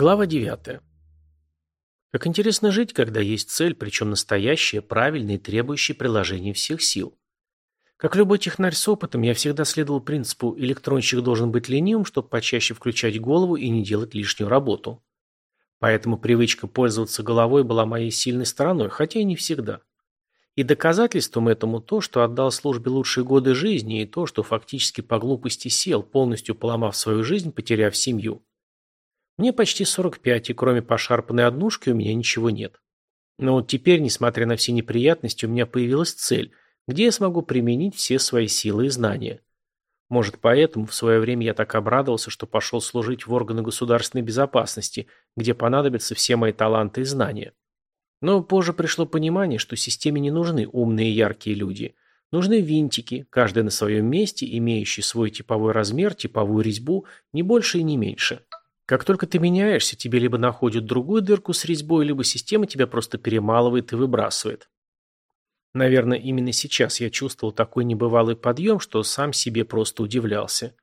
Глава 9. Как интересно жить, когда есть цель, причем настоящая, правильная и требующая приложения всех сил. Как любой технарь с опытом, я всегда следовал принципу «электронщик должен быть ленивым, чтобы почаще включать голову и не делать лишнюю работу». Поэтому привычка пользоваться головой была моей сильной стороной, хотя и не всегда. И доказательством этому то, что отдал службе лучшие годы жизни, и то, что фактически по глупости сел, полностью поломав свою жизнь, потеряв семью. Мне почти 45, и кроме пошарпанной однушки у меня ничего нет. Но вот теперь, несмотря на все неприятности, у меня появилась цель, где я смогу применить все свои силы и знания. Может, поэтому в свое время я так обрадовался, что пошел служить в органы государственной безопасности, где понадобятся все мои таланты и знания. Но позже пришло понимание, что системе не нужны умные и яркие люди. Нужны винтики, каждый на своем месте, имеющий свой типовой размер, типовую резьбу, не больше и не меньше. Как только ты меняешься, тебе либо находят другую дырку с резьбой, либо система тебя просто перемалывает и выбрасывает. Наверное, именно сейчас я чувствовал такой небывалый подъем, что сам себе просто удивлялся.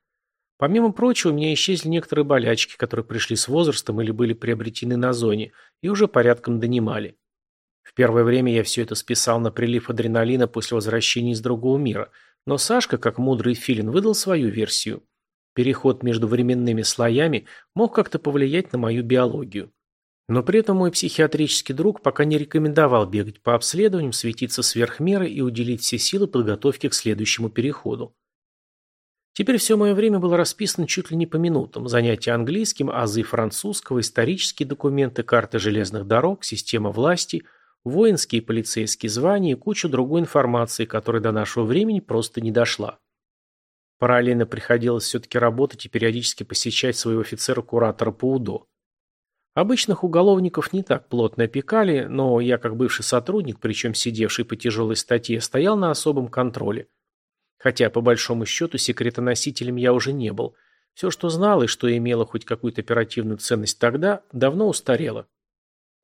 Помимо прочего, у меня исчезли некоторые болячки, которые пришли с возрастом или были приобретены на зоне, и уже порядком донимали. В первое время я все это списал на прилив адреналина после возвращения из другого мира, но Сашка, как мудрый филин, выдал свою версию – Переход между временными слоями мог как-то повлиять на мою биологию. Но при этом мой психиатрический друг пока не рекомендовал бегать по обследованиям, светиться сверх меры и уделить все силы подготовке к следующему переходу. Теперь все мое время было расписано чуть ли не по минутам. Занятия английским, азы французского, исторические документы, карты железных дорог, система власти, воинские и полицейские звания и куча другой информации, которая до нашего времени просто не дошла. Параллельно приходилось все-таки работать и периодически посещать своего офицера-куратора по УДО. Обычных уголовников не так плотно опекали, но я, как бывший сотрудник, причем сидевший по тяжелой статье, стоял на особом контроле. Хотя, по большому счету, секретоносителем я уже не был. Все, что знал и что имело хоть какую-то оперативную ценность тогда, давно устарело.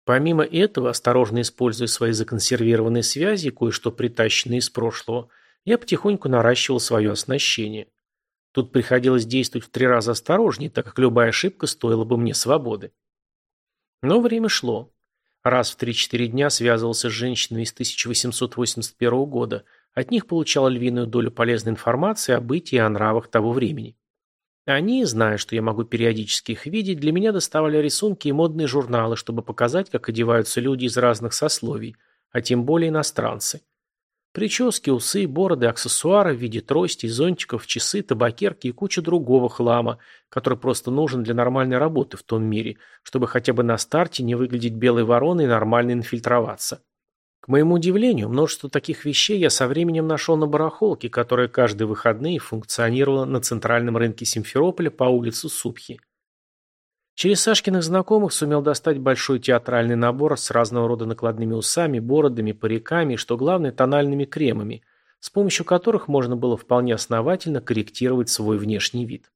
Помимо этого, осторожно используя свои законсервированные связи, кое-что притащенные из прошлого – я потихоньку наращивал свое оснащение. Тут приходилось действовать в три раза осторожнее, так как любая ошибка стоила бы мне свободы. Но время шло. Раз в 3-4 дня связывался с женщинами из 1881 года. От них получал львиную долю полезной информации о бытии и о нравах того времени. Они, зная, что я могу периодически их видеть, для меня доставали рисунки и модные журналы, чтобы показать, как одеваются люди из разных сословий, а тем более иностранцы. Прически, усы, бороды, аксессуары в виде тростей, зонтиков, часы, табакерки и куча другого хлама, который просто нужен для нормальной работы в том мире, чтобы хотя бы на старте не выглядеть белой вороной и нормально инфильтроваться. К моему удивлению, множество таких вещей я со временем нашел на барахолке, которая каждые выходные функционировала на центральном рынке Симферополя по улице Супхи. Через Сашкиных знакомых сумел достать большой театральный набор с разного рода накладными усами, бородами, париками и, что главное, тональными кремами, с помощью которых можно было вполне основательно корректировать свой внешний вид.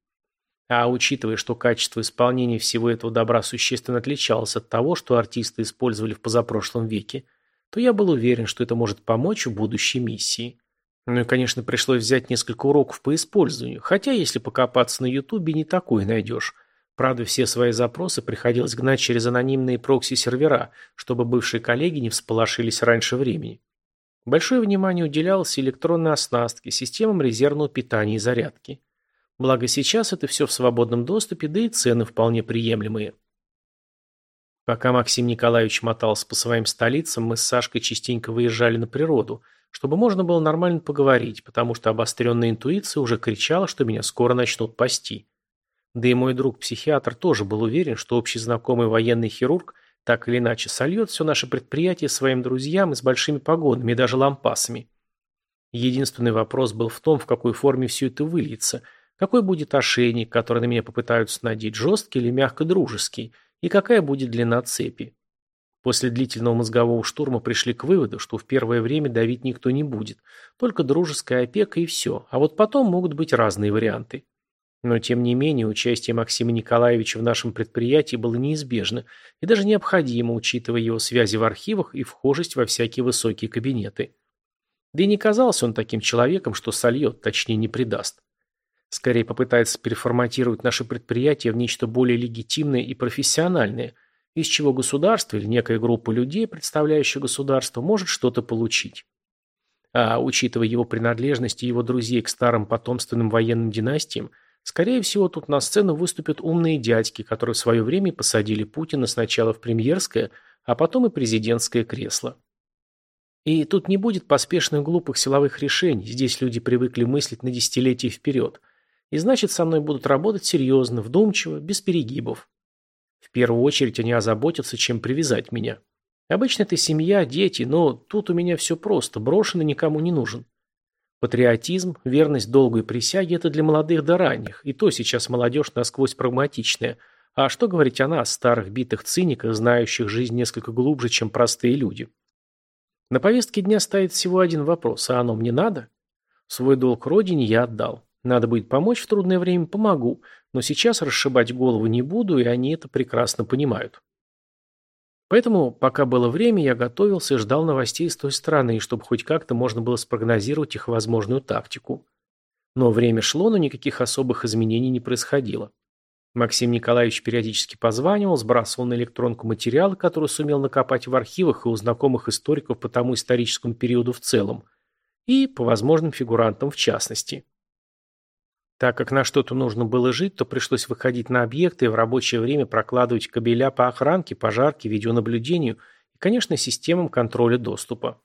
А учитывая, что качество исполнения всего этого добра существенно отличалось от того, что артисты использовали в позапрошлом веке, то я был уверен, что это может помочь в будущей миссии. Ну и, конечно, пришлось взять несколько уроков по использованию, хотя, если покопаться на ютубе, не такое найдешь – Правда, все свои запросы приходилось гнать через анонимные прокси-сервера, чтобы бывшие коллеги не всполошились раньше времени. Большое внимание уделялось электронной оснастке, системам резервного питания и зарядки. Благо сейчас это все в свободном доступе, да и цены вполне приемлемые. Пока Максим Николаевич мотался по своим столицам, мы с Сашкой частенько выезжали на природу, чтобы можно было нормально поговорить, потому что обостренная интуиция уже кричала, что меня скоро начнут пасти. Да и мой друг-психиатр тоже был уверен, что общий знакомый военный хирург так или иначе сольет все наше предприятие своим друзьям и с большими погонами, и даже лампасами. Единственный вопрос был в том, в какой форме все это выльется, какой будет ошейник, который на меня попытаются надеть, жесткий или мягко-дружеский, и какая будет длина цепи. После длительного мозгового штурма пришли к выводу, что в первое время давить никто не будет, только дружеская опека и все, а вот потом могут быть разные варианты. Но, тем не менее, участие Максима Николаевича в нашем предприятии было неизбежно и даже необходимо, учитывая его связи в архивах и вхожесть во всякие высокие кабинеты. Да и не казался он таким человеком, что сольет, точнее не предаст. Скорее попытается переформатировать наше предприятие в нечто более легитимное и профессиональное, из чего государство или некая группа людей, представляющая государство, может что-то получить. А учитывая его принадлежность и его друзей к старым потомственным военным династиям, скорее всего, тут на сцену выступят умные дядьки, которые в свое время посадили Путина сначала в премьерское, а потом и президентское кресло. И тут не будет поспешных глупых силовых решений, здесь люди привыкли мыслить на десятилетия вперед – и значит, со мной будут работать серьезно, вдумчиво, без перегибов. В первую очередь они озаботятся, чем привязать меня. Обычно это семья, дети, но тут у меня все просто, брошенный никому не нужен. Патриотизм, верность долгу и присяге – это для молодых до ранних, и то сейчас молодежь насквозь прагматичная. А что говорить о нас, старых битых циниках, знающих жизнь несколько глубже, чем простые люди? На повестке дня стоит всего один вопрос, а оно мне надо? Свой долг родине я отдал. Надо будет помочь в трудное время – помогу, но сейчас расшибать голову не буду, и они это прекрасно понимают. Поэтому, пока было время, я готовился и ждал новостей с той стороны, чтобы хоть как-то можно было спрогнозировать их возможную тактику. Но время шло, но никаких особых изменений не происходило. Максим Николаевич периодически позванивал, сбрасывал на электронку материалы, которые сумел накопать в архивах и у знакомых историков по тому историческому периоду в целом, и по возможным фигурантам в частности. Так как на что-то нужно было жить, то пришлось выходить на объекты и в рабочее время прокладывать кабеля по охранке, пожарке, видеонаблюдению и, конечно, системам контроля доступа.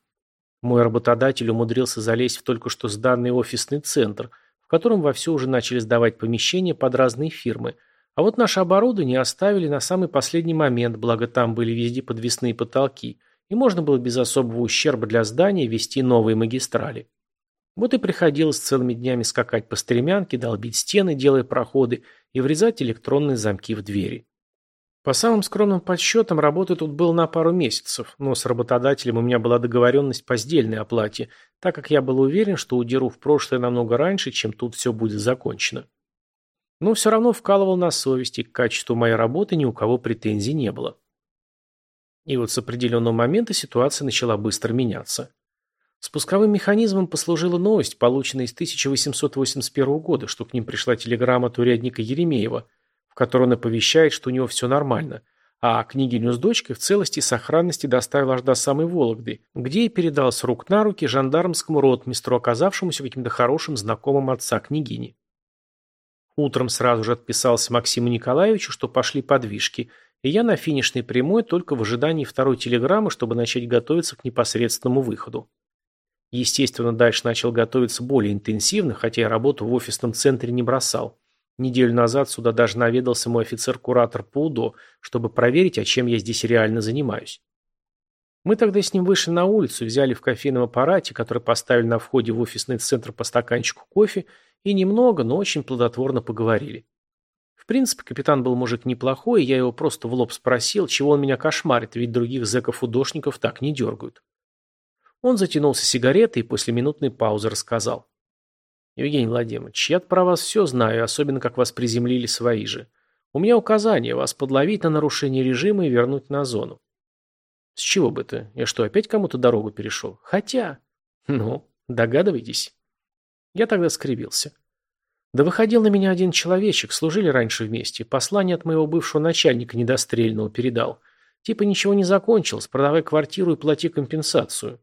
Мой работодатель умудрился залезть в только что сданный офисный центр, в котором вовсю уже начали сдавать помещения под разные фирмы, а вот наше оборудование оставили на самый последний момент, благо там были везде подвесные потолки, и можно было без особого ущерба для здания вести новые магистрали. Вот и приходилось целыми днями скакать по стремянке, долбить стены, делая проходы, и врезать электронные замки в двери. По самым скромным подсчетам, работы тут было на пару месяцев, но с работодателем у меня была договоренность по сдельной оплате, так как я был уверен, что удеру в прошлое намного раньше, чем тут все будет закончено. Но все равно вкалывал на совести, к качеству моей работы ни у кого претензий не было. И вот с определенного момента ситуация начала быстро меняться. Спусковым механизмом послужила новость, полученная из 1881 года, что к ним пришла телеграмма от урядника Еремеева, в которой он оповещает, что у него все нормально, а княгиню с дочкой в целости и сохранности доставил аж до самой Вологды, где и передал с рук на руки жандармскому ротмистру, оказавшемуся каким-то хорошим знакомым отца княгини. Утром сразу же отписался Максиму Николаевичу, что пошли подвижки, и я на финишной прямой только в ожидании второй телеграммы, чтобы начать готовиться к непосредственному выходу. Естественно, дальше начал готовиться более интенсивно, хотя я работу в офисном центре не бросал. Неделю назад сюда даже наведался мой офицер-куратор по УДО, чтобы проверить, а чем я здесь реально занимаюсь. Мы тогда с ним вышли на улицу, взяли в кофейном аппарате, который поставили на входе в офисный центр по стаканчику кофе, и немного, но очень плодотворно поговорили. В принципе, капитан был мужик неплохой, я его просто в лоб спросил, чего он меня кошмарит, ведь других зэков-удошников так не дергают. Он затянулся сигаретой и после минутной паузы рассказал. «Евгений Владимирович, я про вас все знаю, особенно как вас приземлили свои же. У меня указание вас подловить на нарушение режима и вернуть на зону». «С чего бы это? Я что, опять кому-то дорогу перешел? Хотя...» «Ну, догадываетесь?» Я тогда скривился. Да выходил на меня один человечек, служили раньше вместе. Послание от моего бывшего начальника недострельного передал. Типа ничего не закончилось, продавай квартиру и плати компенсацию.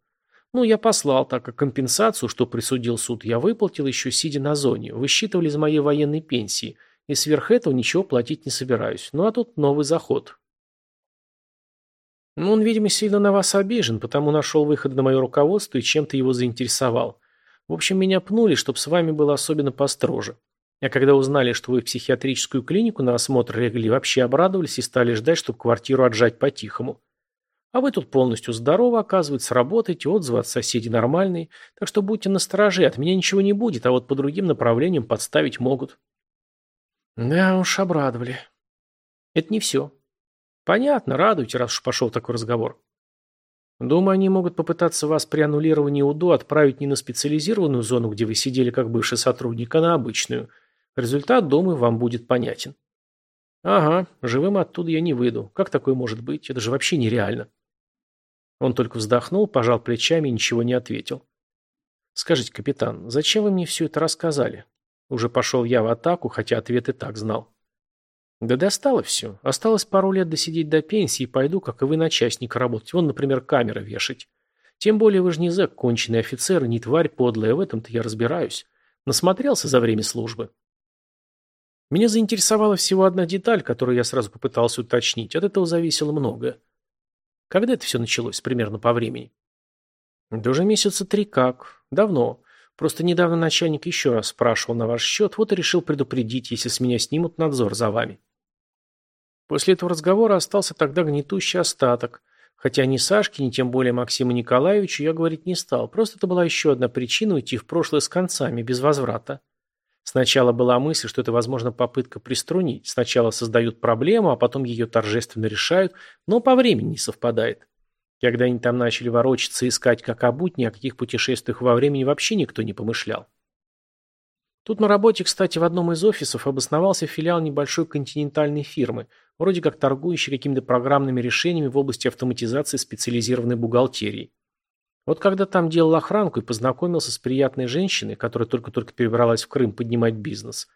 Ну, я послал, так как компенсацию, что присудил суд, я выплатил еще сидя на зоне. Высчитывали из моей военной пенсии. И сверх этого ничего платить не собираюсь. Ну, а тут новый заход. Ну, он, видимо, сильно на вас обижен, потому нашел выход на мое руководство и чем-то его заинтересовал. В общем, меня пнули, чтобы с вами было особенно построже. А когда узнали, что вы в психиатрическую клинику на осмотр легли, вообще обрадовались и стали ждать, чтобы квартиру отжать по-тихому. А вы тут полностью здоровы, оказывается, работаете, отзывы от соседей нормальные, так что будьте настороже, от меня ничего не будет, а вот по другим направлениям подставить могут. Да уж, обрадовали. Это не все. Понятно, радуйте, раз уж пошел такой разговор. Думаю, они могут попытаться вас при аннулировании УДО отправить не на специализированную зону, где вы сидели как бывший сотрудник, а на обычную. Результат, думаю, вам будет понятен. Ага, живым оттуда я не выйду. Как такое может быть? Это же вообще нереально. Он только вздохнул, пожал плечами и ничего не ответил. «Скажите, капитан, зачем вы мне все это рассказали? Уже пошел я в атаку, хотя ответ и так знал. Да достало все. Осталось пару лет досидеть до пенсии и пойду, как и вы, на частника работать. Вон, например, камеры вешать. Тем более вы же не зэк, конченый офицер, не тварь подлая, в этом-то я разбираюсь. Насмотрелся за время службы. Меня заинтересовала всего одна деталь, которую я сразу попытался уточнить. От этого зависело многое. Когда это все началось, примерно по времени? Да уже месяца три как. Давно. Просто недавно начальник еще раз спрашивал на ваш счет, вот и решил предупредить, если с меня снимут надзор за вами. После этого разговора остался тогда гнетущий остаток, хотя ни Сашке, ни тем более Максиму Николаевичу я говорить не стал, просто это была еще одна причина уйти в прошлое с концами, без возврата. Сначала была мысль, что это, возможно, попытка приструнить. Сначала создают проблему, а потом ее торжественно решают, но по времени не совпадает. Когда они там начали ворочаться и искать, как обуть, ни о каких путешествиях во времени вообще никто не помышлял. Тут на работе, кстати, в одном из офисов обосновался филиал небольшой континентальной фирмы, вроде как торгующий какими-то программными решениями в области автоматизации специализированной бухгалтерии. Вот когда там делал охранку и познакомился с приятной женщиной, которая только-только перебралась в Крым поднимать бизнес,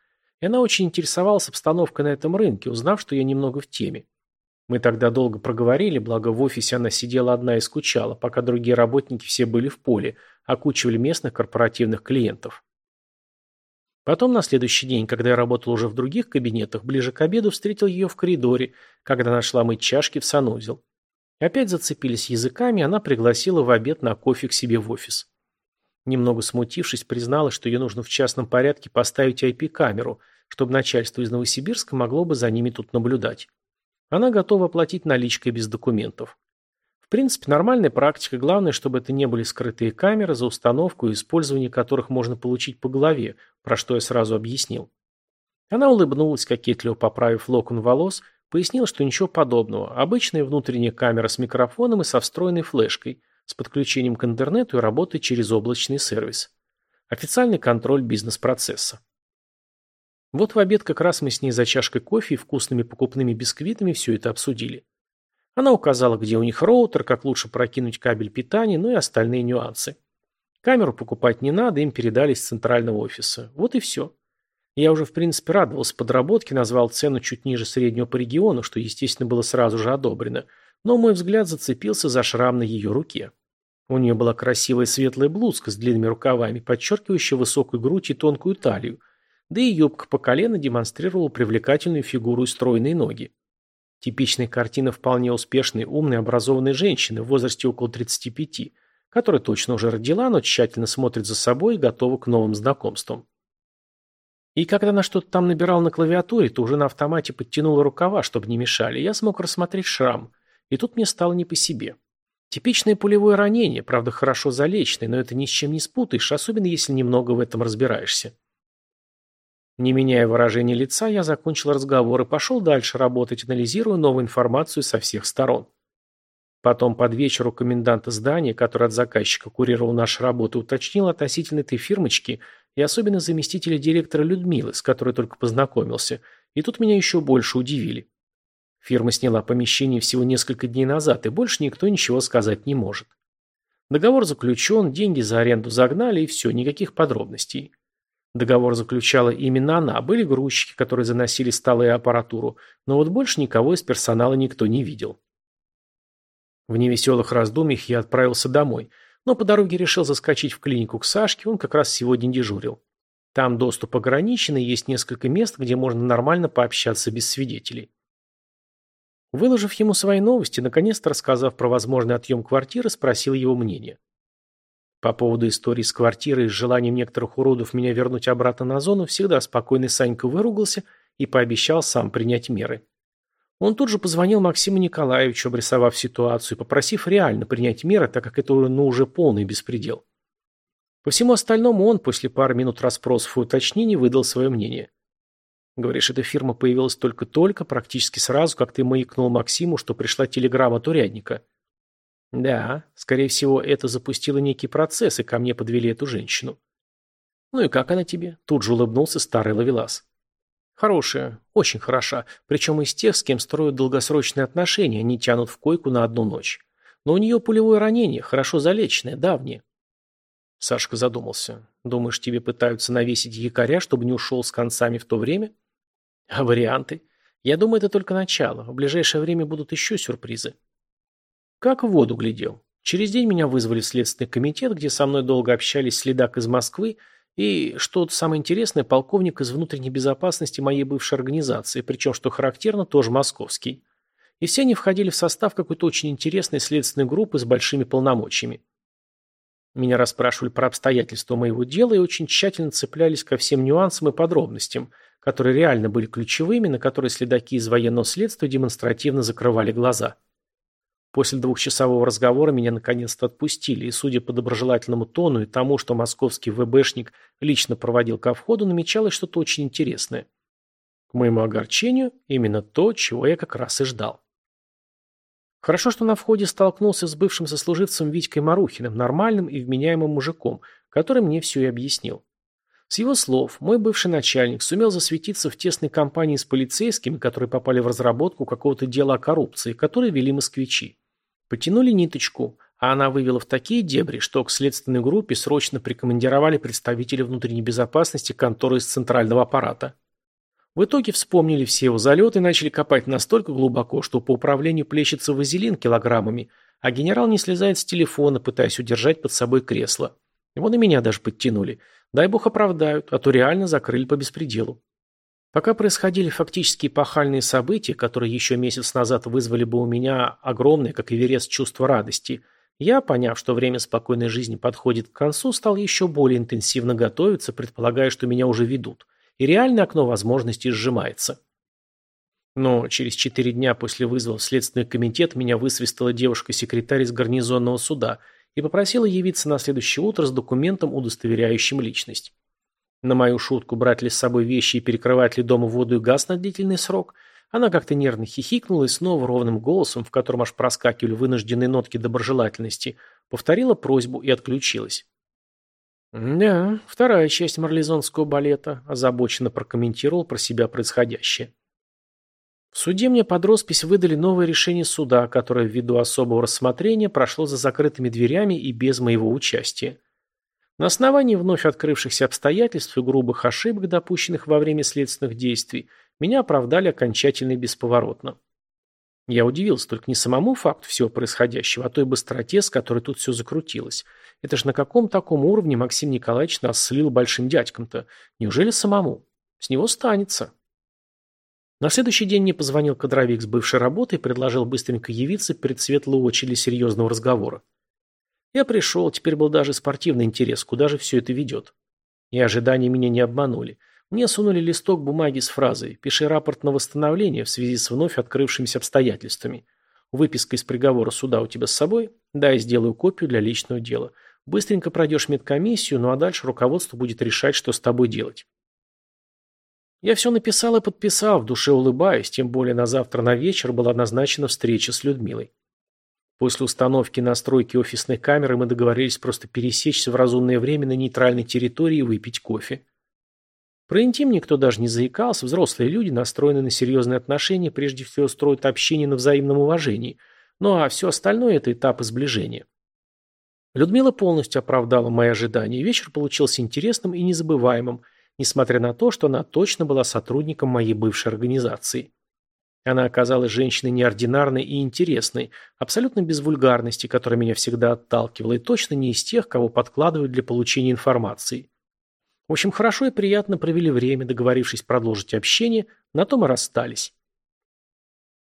и она очень интересовалась обстановкой на этом рынке, узнав, что я немного в теме. Мы тогда долго проговорили, благо в офисе она сидела одна и скучала, пока другие работники все были в поле, окучивали местных корпоративных клиентов. Потом на следующий день, когда я работал уже в других кабинетах, ближе к обеду встретил ее в коридоре, когда нашла мыть чашки в санузел. Опять зацепились языками, она пригласила в обед на кофе к себе в офис. Немного смутившись, призналась, что ей нужно в частном порядке поставить IP-камеру, чтобы начальство из Новосибирска могло бы за ними тут наблюдать. Она готова оплатить наличкой без документов. В принципе, нормальная практика, главное, чтобы это не были скрытые камеры, за установку и использование которых можно получить по голове, про что я сразу объяснил. Она улыбнулась, кокетливо поправив локон волос, пояснила, что ничего подобного. Обычная внутренняя камера с микрофоном и со встроенной флешкой, с подключением к интернету и работой через облачный сервис. Официальный контроль бизнес-процесса. Вот в обед как раз мы с ней за чашкой кофе и вкусными покупными бисквитами все это обсудили. Она указала, где у них роутер, как лучше прокинуть кабель питания, ну и остальные нюансы. Камеру покупать не надо, им передали из центрального офиса. Вот и все. Я уже, в принципе, радовался подработке, назвал цену чуть ниже среднего по региону, что, естественно, было сразу же одобрено. Но мой взгляд зацепился за шрам на ее руке. У нее была красивая светлая блузка с длинными рукавами, подчеркивающая высокую грудь и тонкую талию, да и юбка по колено демонстрировала привлекательную фигуру и стройные ноги. Типичная картина вполне успешной, умной, образованной женщины в возрасте около 35, которая точно уже родила, но тщательно смотрит за собой и готова к новым знакомствам. И когда она что-то там набирал на клавиатуре, то уже на автомате подтянула рукава, чтобы не мешали, я смог рассмотреть шрам, и тут мне стало не по себе. Типичное пулевое ранение, правда хорошо залеченное, но это ни с чем не спутаешь, особенно если немного в этом разбираешься. Не меняя выражения лица, я закончил разговор и пошел дальше работать, анализируя новую информацию со всех сторон. Потом под вечер у коменданта здания, который от заказчика курировал нашу работу, уточнил относительно этой фирмочки и особенно заместителя директора Людмилы, с которой только познакомился, и тут меня еще больше удивили. Фирма сняла помещение всего несколько дней назад, и больше никто ничего сказать не может. Договор заключен, деньги за аренду загнали, и все, никаких подробностей. Договор заключала именно она. Были грузчики, которые заносили столы и аппаратуру, но вот больше никого из персонала никто не видел. В невеселых раздумьях я отправился домой, но по дороге решил заскочить в клинику к Сашке, он как раз сегодня дежурил. Там доступ ограничен, и есть несколько мест, где можно нормально пообщаться без свидетелей. Выложив ему свои новости, наконец-то рассказав про возможный отъем квартиры, спросил его мнение. По поводу истории с квартирой и с желанием некоторых уродов меня вернуть обратно на зону, всегда спокойный Санька выругался и пообещал сам принять меры. Он тут же позвонил Максиму Николаевичу, обрисовав ситуацию, попросив реально принять меры, так как это ну, уже полный беспредел. По всему остальному он, после пары минут расспросов и уточнений, выдал свое мнение. Говоришь, эта фирма появилась только-только, практически сразу, как ты маякнул Максиму, что пришла телеграмма от урядника. Да, скорее всего, это запустило некий процесс, и ко мне подвели эту женщину. Ну и как она тебе? Тут же улыбнулся старый ловелас. Хорошая, очень хороша, причем из тех, с кем строят долгосрочные отношения, они тянут в койку на одну ночь. Но у нее пулевое ранение, хорошо залеченное, давнее. Сашка задумался. Думаешь, тебе пытаются навесить якоря, чтобы не ушел с концами в то время? А варианты? Я думаю, это только начало. В ближайшее время будут еще сюрпризы. Как в воду глядел. Через день меня вызвали в Следственный комитет, где со мной долго общались следак из Москвы и, что самое интересное, полковник из внутренней безопасности моей бывшей организации, причем, что характерно, тоже московский. И все они входили в состав какой-то очень интересной следственной группы с большими полномочиями. Меня расспрашивали про обстоятельства моего дела и очень тщательно цеплялись ко всем нюансам и подробностям, которые реально были ключевыми, на которые следаки из военного следствия демонстративно закрывали глаза. После двухчасового разговора меня наконец-то отпустили, и, судя по доброжелательному тону и тому, что московский ВБшник лично проводил ко входу, намечалось что-то очень интересное. К моему огорчению, именно то, чего я как раз и ждал. Хорошо, что на входе столкнулся с бывшим сослуживцем Витькой Марухиным, нормальным и вменяемым мужиком, который мне все и объяснил. С его слов, мой бывший начальник сумел засветиться в тесной компании с полицейскими, которые попали в разработку какого-то дела о коррупции, которые вели москвичи. Потянули ниточку, а она вывела в такие дебри, что к следственной группе срочно прикомандировали представителей внутренней безопасности конторы из центрального аппарата. В итоге вспомнили все его залеты и начали копать настолько глубоко, что по управлению плещется вазелин килограммами, а генерал не слезает с телефона, пытаясь удержать под собой кресло. Вон и меня даже подтянули. Дай бог оправдают, а то реально закрыли по беспределу. Пока происходили фактически эпохальные события, которые еще месяц назад вызвали бы у меня огромное, как и верес, чувство радости, я, поняв, что время спокойной жизни подходит к концу, стал еще более интенсивно готовиться, предполагая, что меня уже ведут и реальное окно возможностей сжимается. Но через четыре дня после вызова в Следственный комитет меня высвистала девушка-секретарь из гарнизонного суда и попросила явиться на следующее утро с документом, удостоверяющим личность. На мою шутку, брать ли с собой вещи и перекрывать ли дома воду и газ на длительный срок, она как-то нервно хихикнула и снова ровным голосом, в котором аж проскакивали вынужденные нотки доброжелательности, повторила просьбу и отключилась. «Да, вторая часть марлезонского балета», – озабоченно прокомментировал про себя происходящее. В суде мне под роспись выдали новое решение суда, которое ввиду особого рассмотрения прошло за закрытыми дверями и без моего участия. На основании вновь открывшихся обстоятельств и грубых ошибок, допущенных во время следственных действий, меня оправдали окончательно и бесповоротно. Я удивился только не самому факту всего происходящего, а той быстроте, с которой тут все закрутилось. Это ж на каком таком уровне Максим Николаевич нас слил большим дядькам-то? Неужели самому? С него станется. На следующий день мне позвонил кадровик с бывшей работы и предложил быстренько явиться перед светлой очи серьезного разговора. Я пришел, теперь был даже спортивный интерес, куда же все это ведет. И ожидания меня не обманули. Мне сунули листок бумаги с фразой «Пиши рапорт на восстановление в связи с вновь открывшимися обстоятельствами». Выписка из приговора суда у тебя с собой? Да, я сделаю копию для личного дела. Быстренько пройдешь медкомиссию, ну а дальше руководство будет решать, что с тобой делать. Я все написал и подписал, в душе улыбаясь, тем более на завтра на вечер была назначена встреча с Людмилой. После установки настройки офисной камеры мы договорились просто пересечься в разумное время на нейтральной территории и выпить кофе. Про интим никто даже не заикался, взрослые люди, настроены на серьезные отношения, прежде всего строят общение на взаимном уважении, ну а все остальное – это этапы сближения. Людмила полностью оправдала мои ожидания, и вечер получился интересным и незабываемым, несмотря на то, что она точно была сотрудником моей бывшей организации. Она оказалась женщиной неординарной и интересной, абсолютно без вульгарности, которая меня всегда отталкивала, и точно не из тех, кого подкладывают для получения информации. В общем, хорошо и приятно провели время, договорившись продолжить общение, на том и расстались.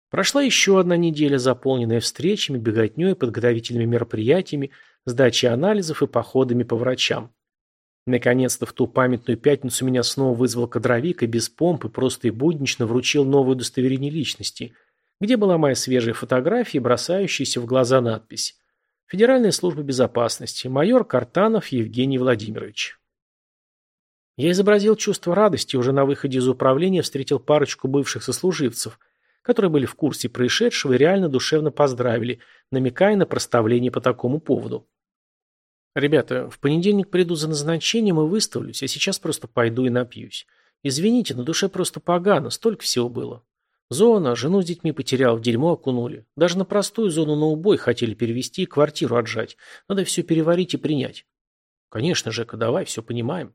Прошла еще одна неделя, заполненная встречами, беготней, подготовительными мероприятиями, сдачей анализов и походами по врачам. Наконец-то в ту памятную пятницу меня снова вызвал кадровик и без помпы просто и буднично вручил новое удостоверение личности, где была моя свежая фотография и бросающаяся в глаза надпись «Федеральная служба безопасности. Майор Картанов Евгений Владимирович». Я изобразил чувство радости и уже на выходе из управления встретил парочку бывших сослуживцев – которые были в курсе происшедшего и реально душевно поздравили, намекая на проставление по такому поводу. «Ребята, в понедельник приду за назначением и выставлюсь, а сейчас просто пойду и напьюсь. Извините, на душе просто погано, столько всего было. Зона, жену с детьми потерял, в дерьмо окунули. Даже на простую зону на убой хотели перевести и квартиру отжать. Надо все переварить и принять». Конечно, Жека, давай, все понимаем.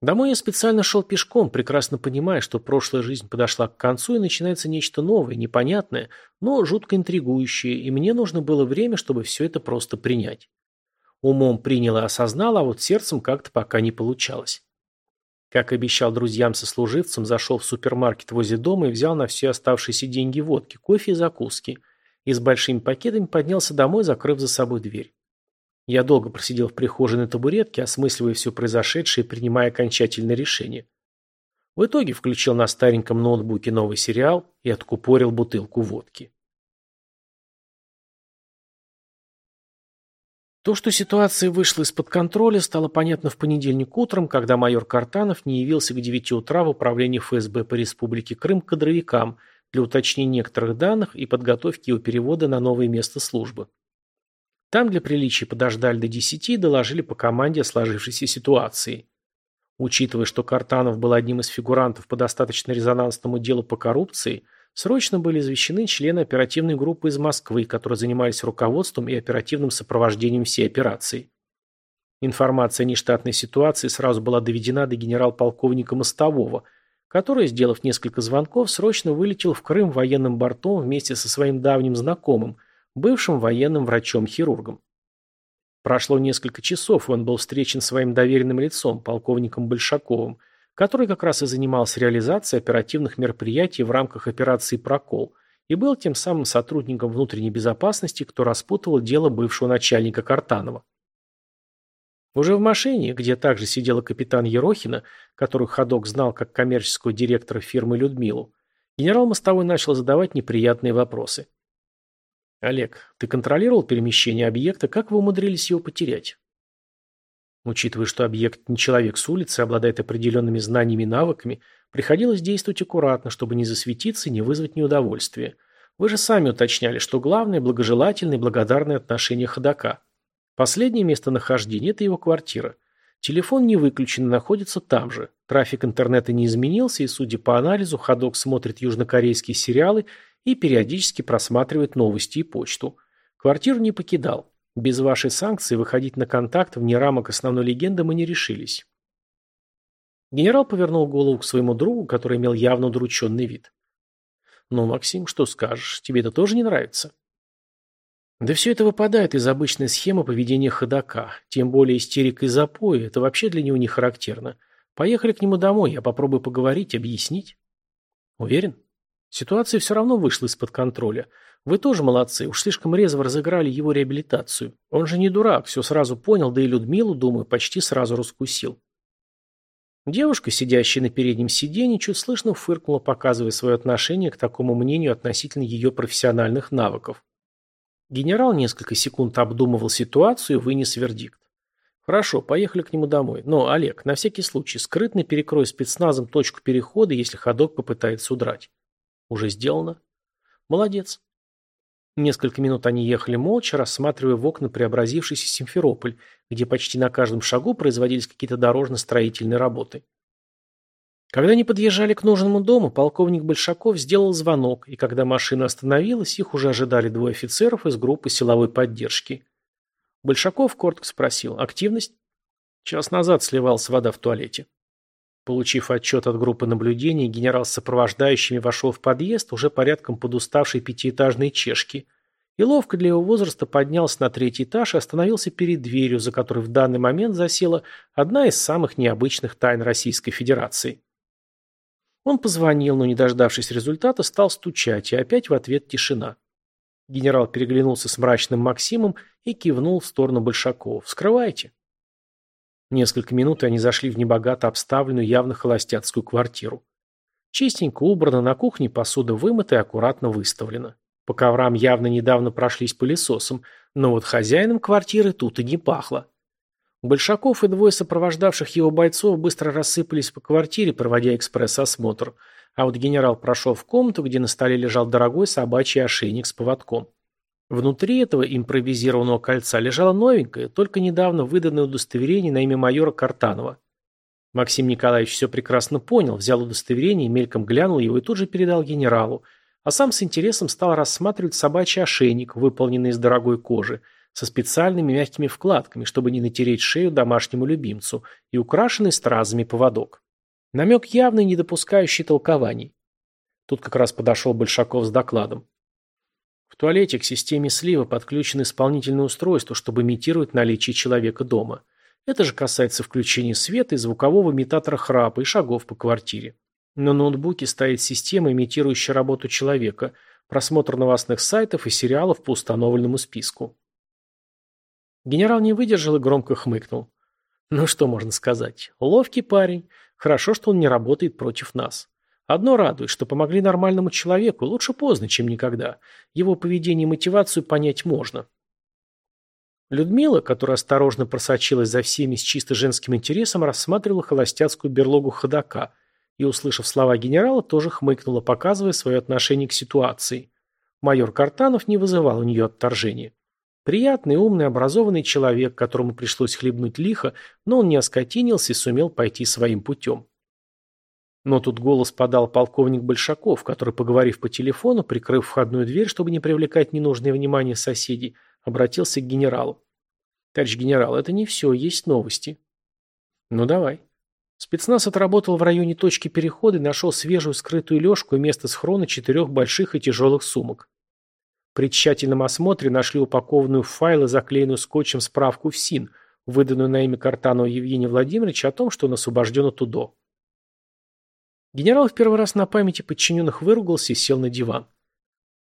Домой я специально шел пешком, прекрасно понимая, что прошлая жизнь подошла к концу и начинается нечто новое, непонятное, но жутко интригующее, и мне нужно было время, чтобы все это просто принять. Умом принял и осознал, а вот сердцем как-то пока не получалось. Как обещал друзьям-сослуживцам, зашел в супермаркет возле дома и взял на все оставшиеся деньги водки, кофе и закуски. И с большими пакетами поднялся домой, закрыв за собой дверь. Я долго просидел в прихожей на табуретке, осмысливая все произошедшее и принимая окончательное решение. В итоге включил на стареньком ноутбуке новый сериал и откупорил бутылку водки. То, что ситуация вышла из-под контроля, стало понятно в понедельник утром, когда майор Картанов не явился к 9 утра в управление ФСБ по Республике Крым к кадровикам для уточнения некоторых данных и подготовки его перевода на новое место службы. Там для приличия подождали до десяти и доложили по команде о сложившейся ситуации. Учитывая, что Картанов был одним из фигурантов по достаточно резонансному делу по коррупции, срочно были извещены члены оперативной группы из Москвы, которые занимались руководством и оперативным сопровождением всей операции. Информация о нештатной ситуации сразу была доведена до генерал-полковника Мостового, который, сделав несколько звонков, срочно вылетел в Крым военным бортом вместе со своим давним знакомым, бывшим военным врачом-хирургом. Прошло несколько часов, и он был встречен своим доверенным лицом, полковником Большаковым, который как раз и занимался реализацией оперативных мероприятий в рамках операции «Прокол» и был тем самым сотрудником внутренней безопасности, кто распутывал дело бывшего начальника Картанова. Уже в машине, где также сидела капитан Ерохина, которую Ходок знал как коммерческого директора фирмы Людмилу, генерал Мостовой начал задавать неприятные вопросы. Олег, ты контролировал перемещение объекта, как вы умудрились его потерять? Учитывая, что объект не человек с улицы, обладает определенными знаниями и навыками, приходилось действовать аккуратно, чтобы не засветиться и не вызвать неудовольствия. Вы же сами уточняли, что главное – благожелательное и благодарное отношение ходока. Последнее местонахождение – это его квартира. Телефон не выключен и находится там же. Трафик интернета не изменился, и, судя по анализу, ходок смотрит южнокорейские сериалы и периодически просматривает новости и почту. Квартиру не покидал. Без вашей санкции выходить на контакт вне рамок основной легенды мы не решились. Генерал повернул голову к своему другу, который имел явно удрученный вид. «Ну, Максим, что скажешь? Тебе это тоже не нравится?» Да все это выпадает из обычной схемы поведения ходока. Тем более истерика и запои. Это вообще для него не характерно. Поехали к нему домой, я попробую поговорить, объяснить. Уверен? Ситуация все равно вышла из-под контроля. Вы тоже молодцы, уж слишком резво разыграли его реабилитацию. Он же не дурак, все сразу понял, да и Людмилу, думаю, почти сразу раскусил. Девушка, сидящая на переднем сиденье, чуть слышно фыркнула, показывая свое отношение к такому мнению относительно ее профессиональных навыков. Генерал несколько секунд обдумывал ситуацию и вынес вердикт. Хорошо, поехали к нему домой. Но, Олег, на всякий случай, скрытно перекрой спецназом точку перехода, если ходок попытается удрать. Уже сделано. Молодец. Несколько минут они ехали молча, рассматривая в окна преобразившийся Симферополь, где почти на каждом шагу производились какие-то дорожно-строительные работы. Когда они подъезжали к нужному дому, полковник Большаков сделал звонок, и когда машина остановилась, их уже ожидали двое офицеров из группы силовой поддержки. Большаков коротко спросил «Активность?» Час назад сливалась вода в туалете. Получив отчет от группы наблюдения, генерал с сопровождающими вошел в подъезд, уже порядком подуставшей пятиэтажной чешки, и ловко для его возраста поднялся на третий этаж и остановился перед дверью, за которой в данный момент засела одна из самых необычных тайн Российской Федерации. Он позвонил, но, не дождавшись результата, стал стучать, и опять в ответ тишина. Генерал переглянулся с мрачным Максимом и кивнул в сторону Большакова. «Вскрывайте». Несколько минут и они зашли в небогато обставленную явно холостяцкую квартиру. Чистенько убрано, на кухне посуда вымыта и аккуратно выставлена. По коврам явно недавно прошлись пылесосом, но вот хозяином квартиры тут и не пахло. Большаков и двое сопровождавших его бойцов быстро рассыпались по квартире, проводя экспресс-осмотр, а вот генерал прошел в комнату, где на столе лежал дорогой собачий ошейник с поводком. Внутри этого импровизированного кольца лежало новенькое, только недавно выданное удостоверение на имя майора Картанова. Максим Николаевич все прекрасно понял, взял удостоверение, мельком глянул его и тут же передал генералу, а сам с интересом стал рассматривать собачий ошейник, выполненный из дорогой кожи, со специальными мягкими вкладками, чтобы не натереть шею домашнему любимцу, и украшенный стразами поводок. Намек явный, не допускающий толкований. Тут как раз подошел Большаков с докладом. В туалете к системе слива подключено исполнительное устройство, чтобы имитировать наличие человека дома. Это же касается включения света и звукового имитатора храпа и шагов по квартире. На ноутбуке стоит система, имитирующая работу человека, просмотр новостных сайтов и сериалов по установленному списку. Генерал не выдержал и громко хмыкнул. Ну что можно сказать? Ловкий парень. Хорошо, что он не работает против нас. Одно радует, что помогли нормальному человеку, лучше поздно, чем никогда. Его поведение и мотивацию понять можно. Людмила, которая осторожно просочилась за всеми с чисто женским интересом, рассматривала холостяцкую берлогу ходока – и, услышав слова генерала, тоже хмыкнула, показывая свое отношение к ситуации. Майор Картанов не вызывал у нее отторжения. Приятный, умный, образованный человек, которому пришлось хлебнуть лихо, но он не оскотинился и сумел пойти своим путем. Но тут голос подал полковник Большаков, который, поговорив по телефону, прикрыв входную дверь, чтобы не привлекать ненужное внимание соседей, обратился к генералу. «Товарищ генерал, это не все, есть новости». «Ну давай». Спецназ отработал в районе точки перехода и нашел свежую скрытую лёжку и место схрона четырех больших и тяжелых сумок. При тщательном осмотре нашли упакованную в файлы, заклеенную скотчем справку в СИН, выданную на имя Картанова Евгения Владимировича о том, что он освобожден от УДО. Генерал в первый раз на памяти подчиненных выругался и сел на диван.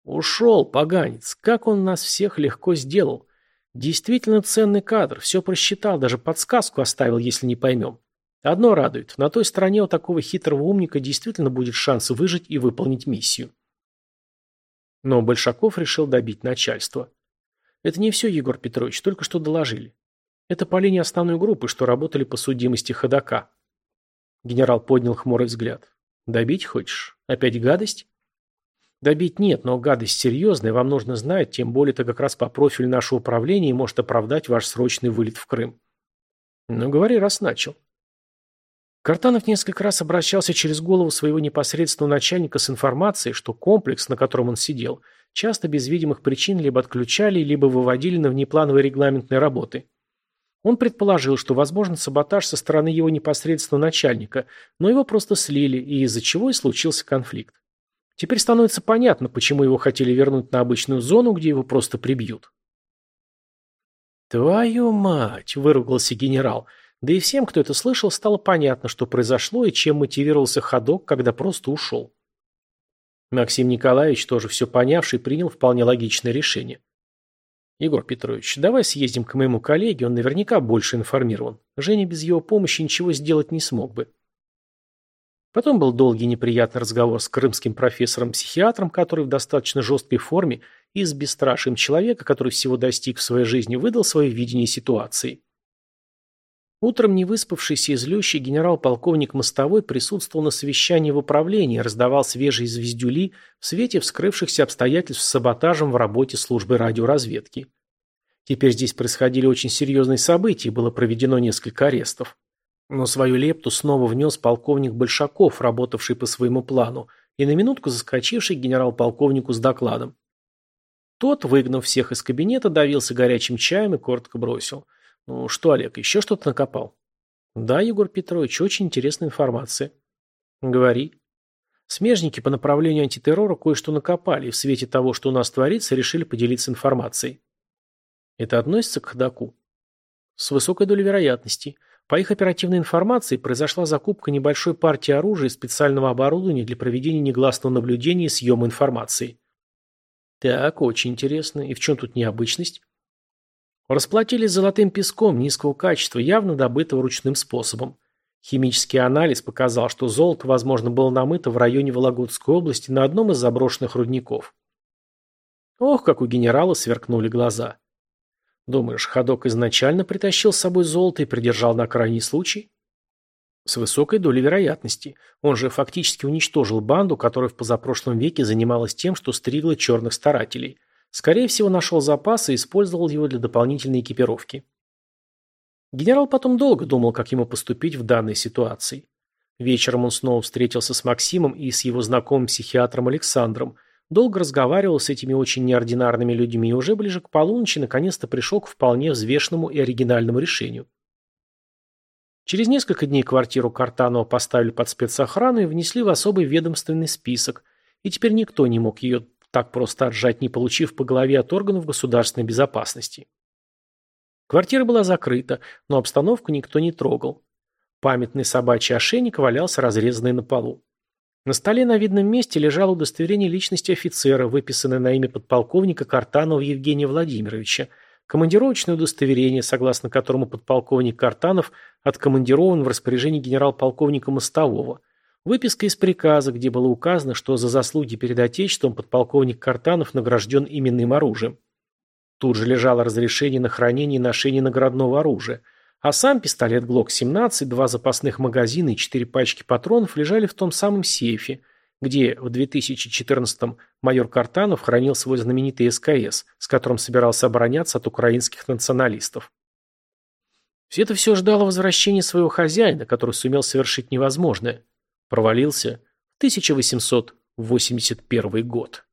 «Ушел, поганец! Как он нас всех легко сделал! Действительно ценный кадр, все просчитал, даже подсказку оставил, если не поймем. Одно радует, на той стороне у такого хитрого умника действительно будет шанс выжить и выполнить миссию. Но Большаков решил добить начальство. Это не все, Егор Петрович, только что доложили. Это по линии основной группы, что работали по судимости ходока. Генерал поднял хмурый взгляд. Добить хочешь? Опять гадость? Добить нет, но гадость серьезная, вам нужно знать, тем более это как раз по профилю нашего управления и может оправдать ваш срочный вылет в Крым. Ну, говори, раз начал. Картанов несколько раз обращался через голову своего непосредственного начальника с информацией, что комплекс, на котором он сидел, часто без видимых причин либо отключали, либо выводили на внеплановые регламентные работы. Он предположил, что возможен саботаж со стороны его непосредственного начальника, но его просто слили, и из-за чего и случился конфликт. Теперь становится понятно, почему его хотели вернуть на обычную зону, где его просто прибьют. «Твою мать!» – выругался генерал – да и всем, кто это слышал, стало понятно, что произошло и чем мотивировался ходок, когда просто ушел. Максим Николаевич, тоже все понявший, принял вполне логичное решение. «Егор Петрович, давай съездим к моему коллеге, он наверняка больше информирован. Женя без его помощи ничего сделать не смог бы». Потом был долгий неприятный разговор с крымским профессором-психиатром, который в достаточно жесткой форме и с бесстрашием человека, который всего достиг в своей жизни, выдал свое видение ситуации. Утром не выспавшийся и злющий генерал-полковник Мостовой присутствовал на совещании в управлении, раздавал свежие звездюли в свете вскрывшихся обстоятельств с саботажем в работе службы радиоразведки. Теперь здесь происходили очень серьезные события, было проведено несколько арестов. Но свою лепту снова внес полковник Большаков, работавший по своему плану, и на минутку заскочивший генерал-полковнику с докладом. Тот, выгнав всех из кабинета, давился горячим чаем и коротко бросил. Ну что, Олег, еще что-то накопал? Да, Егор Петрович, очень интересная информация. Говори. Смежники по направлению антитеррора кое-что накопали, и в свете того, что у нас творится, решили поделиться информацией. Это относится к ходаку? С высокой долей вероятности. По их оперативной информации произошла закупка небольшой партии оружия и специального оборудования для проведения негласного наблюдения и съема информации. Так, очень интересно. И в чем тут необычность? Расплатились золотым песком низкого качества, явно добытого ручным способом. Химический анализ показал, что золото, возможно, было намыто в районе Вологодской области на одном из заброшенных рудников. Ох, как у генерала сверкнули глаза. Думаешь, ходок изначально притащил с собой золото и придержал на крайний случай? С высокой долей вероятности. Он же фактически уничтожил банду, которая в позапрошлом веке занималась тем, что стригла черных старателей. Скорее всего, нашел запас и использовал его для дополнительной экипировки. Генерал потом долго думал, как ему поступить в данной ситуации. Вечером он снова встретился с Максимом и с его знакомым психиатром Александром, долго разговаривал с этими очень неординарными людьми и уже ближе к полуночи наконец-то пришел к вполне взвешенному и оригинальному решению. Через несколько дней квартиру Картанова поставили под спецохрану и внесли в особый ведомственный список, и теперь никто не мог ее так просто отжать, не получив по голове от органов государственной безопасности. Квартира была закрыта, но обстановку никто не трогал. Памятный собачий ошейник валялся разрезанный на полу. На столе на видном месте лежало удостоверение личности офицера, выписанное на имя подполковника Картанова Евгения Владимировича, командировочное удостоверение, согласно которому подполковник Картанов откомандирован в распоряжении генерал-полковника Мостового, выписка из приказа, где было указано, что за заслуги перед Отечеством подполковник Картанов награжден именным оружием. Тут же лежало разрешение на хранение и ношение наградного оружия – а сам пистолет ГЛОК-17, два запасных магазина и четыре пачки патронов лежали в том самом сейфе, где в 2014-м майор Картанов хранил свой знаменитый СКС, с которым собирался обороняться от украинских националистов. Все это все ждало возвращения своего хозяина, который сумел совершить невозможное. Провалился в 1881 год.